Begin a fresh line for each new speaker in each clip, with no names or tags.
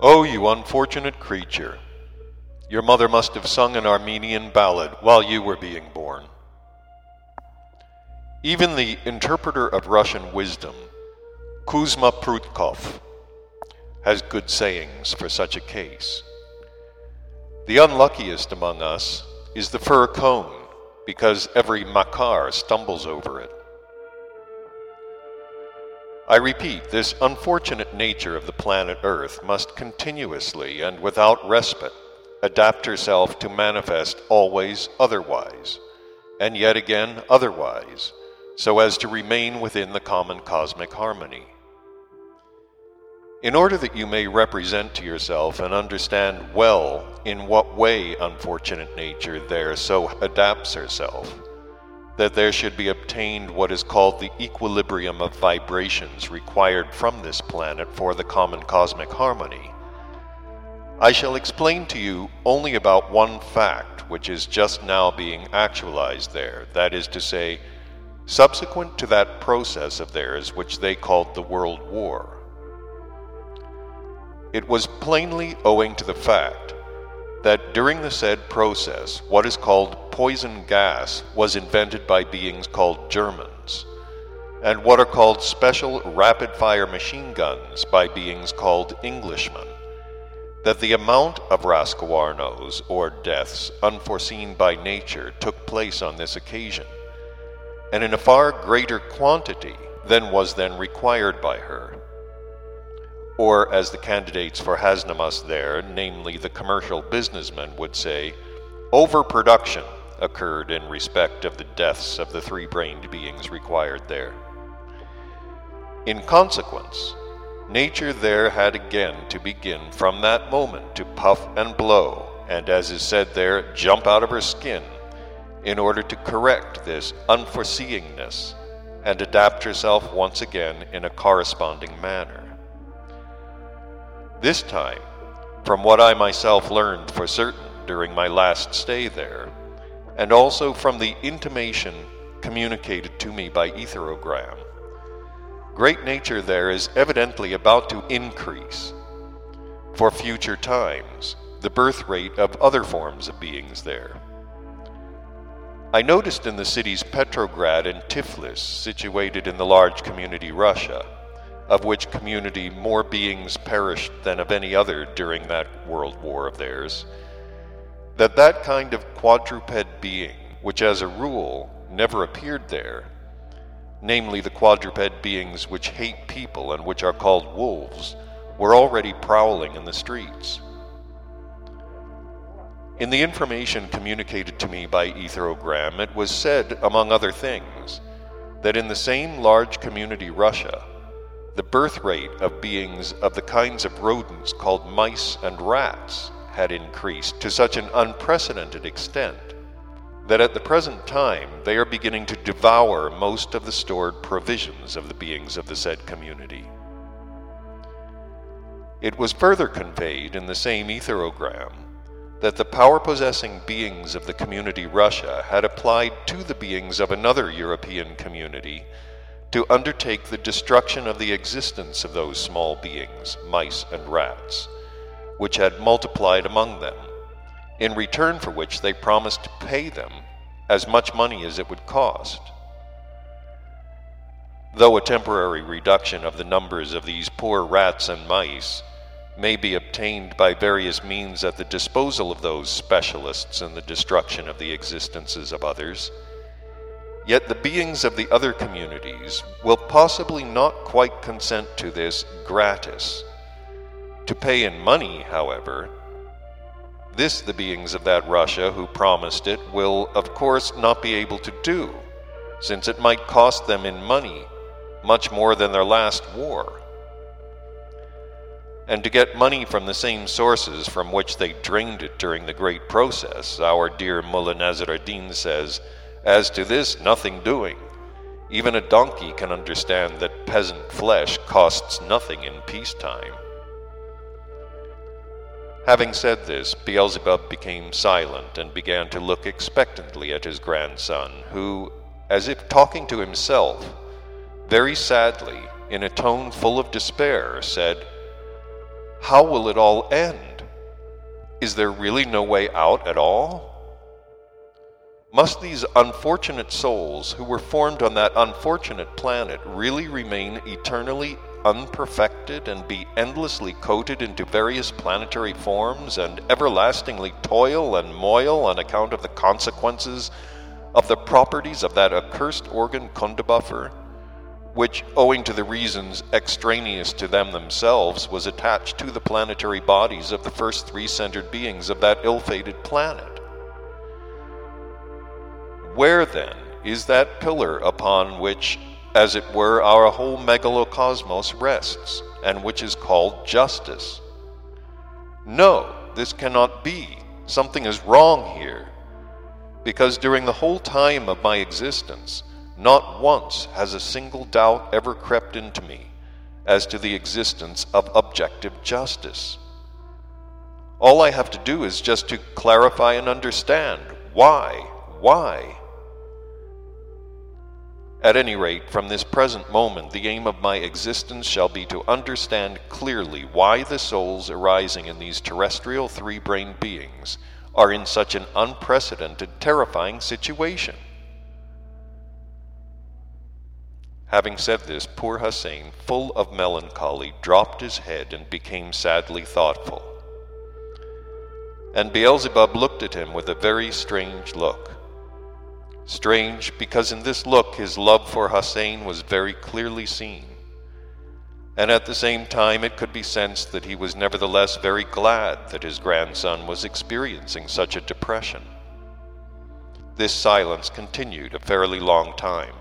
Oh, you unfortunate creature! Your mother must have sung an Armenian ballad while you were being born. Even the interpreter of Russian wisdom, Kuzma Prutkov, has good sayings for such a case. The unluckiest among us is the fir cone, because every Makar stumbles over it. I repeat, this unfortunate nature of the planet Earth must continuously and without respite adapt herself to manifest always otherwise, and yet again otherwise, so as to remain within the common cosmic harmony. In order that you may represent to yourself and understand well in what way unfortunate nature there so adapts herself, that there should be obtained what is called the equilibrium of vibrations required from this planet for the common cosmic harmony, I shall explain to you only about one fact which is just now being actualized there, that is to say, subsequent to that process of theirs which they called the World War. It was plainly owing to the fact that during the said process, what is called poison gas was invented by beings called Germans, and what are called special rapid fire machine guns by beings called Englishmen that the amount of Rascooarnos, or deaths, unforeseen by nature took place on this occasion, and in a far greater quantity than was then required by her. Or, as the candidates for Hasnamuss there, namely the commercial businessmen, would say, overproduction occurred in respect of the deaths of the three brained beings required there. In consequence, Nature there had again to begin from that moment to puff and blow, and as is said there, jump out of her skin, in order to correct this unforeseeingness and adapt herself once again in a corresponding manner. This time, from what I myself learned for certain during my last stay there, and also from the intimation communicated to me by etherogram, great nature there is evidently about to increase for future times, the birth rate of other forms of beings there. I noticed in the cities Petrograd and Tiflis, situated in the large community Russia, of which community more beings perished than of any other during that world war of theirs, that that kind of quadruped being, which as a rule never appeared there, namely the quadruped beings which hate people and which are called wolves, were already prowling in the streets. In the information communicated to me by etherogram, it was said, among other things, that in the same large community Russia, the birth rate of beings of the kinds of rodents called mice and rats had increased to such an unprecedented extent that at the present time they are beginning to devour most of the stored provisions of the beings of the said community. It was further conveyed in the same etherogram that the power possessing beings of the community Russia had applied to the beings of another European community to undertake the destruction of the existence of those small beings, mice and rats, which had multiplied among them in return for which they promised to pay them as much money as it would cost. Though a temporary reduction of the numbers of these poor rats and mice may be obtained by various means at the disposal of those specialists in the destruction of the existences of others, yet the beings of the other communities will possibly not quite consent to this gratis. To pay in money, however, this the beings of that Russia who promised it will, of course, not be able to do, since it might cost them in money much more than their last war. And to get money from the same sources from which they drained it during the great process, our dear Mullah Nasr says, As to this, nothing doing. Even a donkey can understand that peasant flesh costs nothing in peacetime. Having said this, Beelzebub became silent and began to look expectantly at his grandson, who, as if talking to himself, very sadly, in a tone full of despair, said, How will it all end? Is there really no way out at all? Must these unfortunate souls who were formed on that unfortunate planet really remain eternally unperfected and be endlessly coated into various planetary forms and everlastingly toil and moil on account of the consequences of the properties of that accursed organ Kundabuffer, which, owing to the reasons extraneous to them themselves, was attached to the planetary bodies of the first three centered beings of that ill fated planet? Where then is that pillar upon which, as it were, our whole megalocosmos rests, and which is called justice? No, this cannot be. Something is wrong here. Because during the whole time of my existence, not once has a single doubt ever crept into me as to the existence of objective justice. All I have to do is just to clarify and understand why, why, at any rate, from this present moment, the aim of my existence shall be to understand clearly why the souls arising in these terrestrial three brained beings are in such an unprecedented, terrifying situation. Having said this, poor Hassein, full of melancholy, dropped his head and became sadly thoughtful. And Beelzebub looked at him with a very strange look. Strange, because in this look his love for Hassein was very clearly seen. And at the same time, it could be sensed that he was nevertheless very glad that his grandson was experiencing such a depression. This silence continued a fairly long time.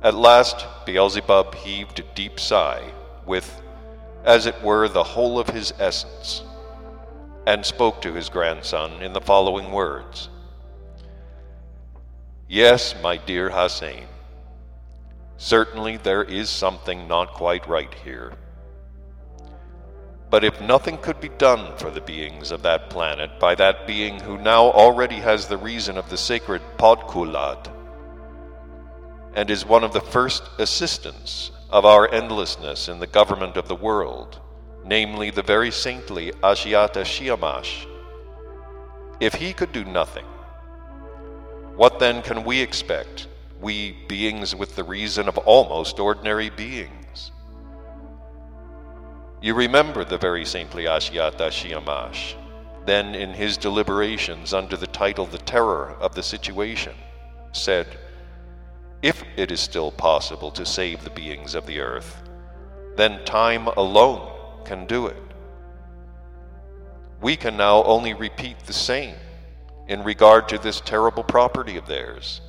At last, Beelzebub heaved a deep sigh, with, as it were, the whole of his essence, and spoke to his grandson in the following words Yes, my dear Hassein, certainly there is something not quite right here. But if nothing could be done for the beings of that planet by that being who now already has the reason of the sacred Podkoolad, and is one of the first assistants of our endlessness in the government of the world, namely the very saintly Ashiata Shiemash, if he could do nothing, what then can we expect, we beings with the reason of almost ordinary beings? You remember the very saintly Shiemash, then in his deliberations under the title The Terror of the Situation, said, If it is still possible to save the beings of the earth, then time alone can do it. We can now only repeat the same in regard to this terrible property of theirs,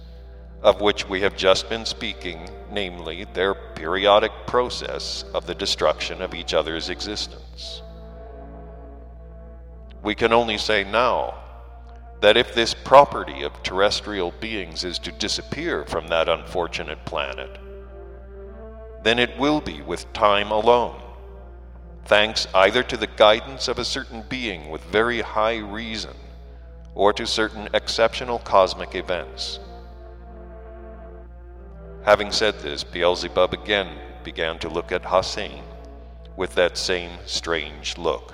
of which we have just been speaking, namely, their periodic process of the destruction of each other's existence. We can only say now that if this property of terrestrial beings is to disappear from that unfortunate planet, then it will be with time alone, thanks either to the guidance of a certain being with very high reason or to certain exceptional cosmic events. Having said this, Beelzebub again began to look at Hassein with that same strange look.